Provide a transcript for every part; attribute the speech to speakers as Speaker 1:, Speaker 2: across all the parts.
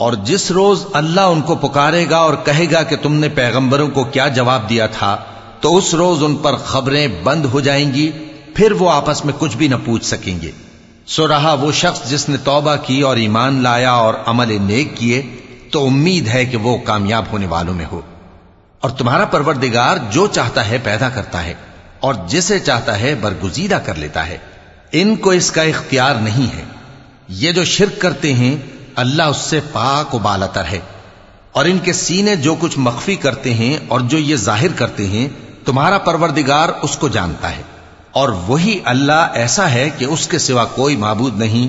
Speaker 1: और जिस रोज अल्लाह उनको पुकारेगा और कहेगा कि तुमने पैगंबरों को क्या जवाब दिया था तो उस रोज उन पर खबरें बंद हो जाएँगी, फिर वो आपस में कुछ भी न पूछ सकेंगे। सो रहा वो शख्स जिसने तौबा की और ईमान लाया और अमल नेक किए तो उम्मीद है कि वो कामयाब होने वालों में हो। और तुम्हारा परवरदिगार जो चाहता है पैदा करता है, और जिसे चाहता है बरगुजीदा कर लेता है। इनको इसका इख्तियार नहीं है। ये जो शिरक करते हैं अल्लाह उससे पाक उबालतर है और इनके सीने जो कुछ मख्फी करते हैं और जो ये जाहिर करते हैं तुम्हारा परवरदिगार उसको जानता है और वही अल्लाह ऐसा है कि उसके सिवा कोई माबूद नहीं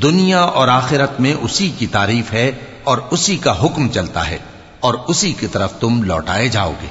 Speaker 1: दुनिया और आखिरत में उसी की तारीफ है और उसी का हुक्म चलता है और उसी की तरफ तुम लौटाए जाओगे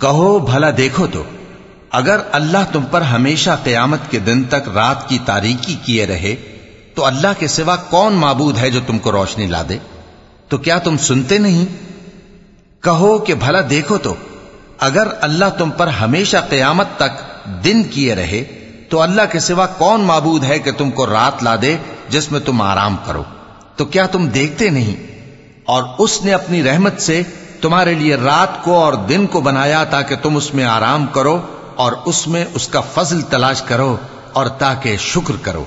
Speaker 1: कहो भला देखो तो अगर अल्लाह तुम पर हमेशा कयामत के दिन तक रात की तारीकी किए रहे तो अल्लाह के सिवा कौन माबूद है जो तुमको रोशनी ला दे तो क्या तुम सुनते नहीं कहो कि भला देखो तो अगर अल्लाह तुम पर हमेशा कयामत तक दिन किए रहे तो अल्लाह के सिवा कौन माबूद है कि तुमको रात ला दे जिसमें तुम आराम करो तो क्या तुम देखते नहीं और उसने अपनी रहमत से तुम्हारे लिए रात को और दिन को बनाया ताकि तुम उसमें आराम करो और उसमें उसका फजल तलाश करो और ताकि शुक्र करो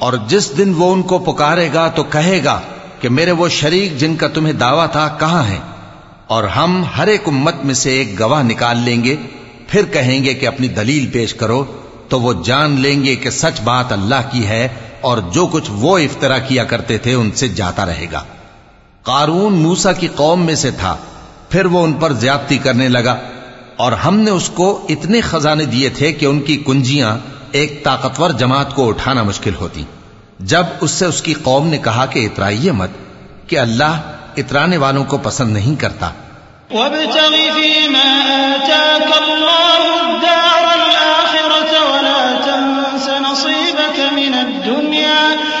Speaker 1: और जिस दिन वो उनको पुकारेगा तो कहेगा कि मेरे वो शरीक जिनका तुम्हें दावा था कहां है और हम हर एक उम्मत में से एक गवाह निकाल लेंगे फिर कहेंगे कि अपनी दलील पेश करो तो वो जान लेंगे कि सच बात अल्लाह की है और जो कुछ वो इफ्तरा किया करते थे उनसे जाता रहेगा कारून मूसा की कौम में से था। फिर वो उन पर ज्यादती करने लगा और हमने उसको इतने खजाने दिए थे कि उनकी कुंजियाँ एक ताकतवर जमात को उठाना मुश्किल होती। जब उससे उसकी कौम ने कहा कि इतराइए मत, कि अल्लाह इतराने वालों को पसंद नहीं करता।
Speaker 2: दुनिया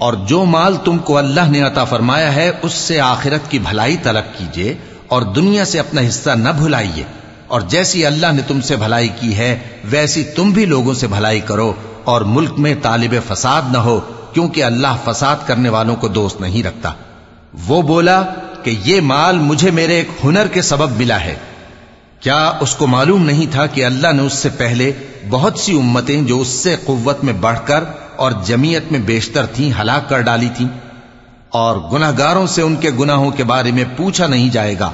Speaker 1: और जो माल तुमको अल्लाह ने अता फरमाया है उससे आखिरत की भलाई तलब कीजिए और दुनिया से अपना हिस्सा न भुलाइए और जैसी अल्लाह ने तुमसे भलाई की है, वैसी तुम भी लोगों से भलाई करो और मुल्क में तालिब फसाद न हो, क्योंकि अल्लाह फसाद करने वालों को दोस्त नहीं रखता। वो बोला कि ये माल मुझे मेरे एक हुनर के सबब मिला है। क्या उसको मालूम नहीं था कि अल्लाह ने उससे पहले बहुत सी उम्मतें जो उससे कुत में बढ़कर और जमीयत में बेशतर थीं, हलाक कर डाली थीं और गुनाहगारों से उनके गुनाहों के बारे में पूछा नहीं जाएगा।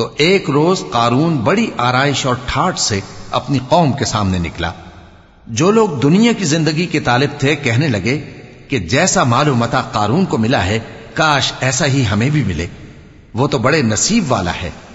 Speaker 1: तो एक रोज कारून बड़ी आरइश और ठाट से अपनी कौम के सामने निकला। जो लोग दुनिया की ज़िंदगी के तालिब थे, कहने लगे कि जैसा मालूमता कारून को मिला है, काश ऐसा ही हमें भी मिले। वो तो बड़े नसीब वाला है।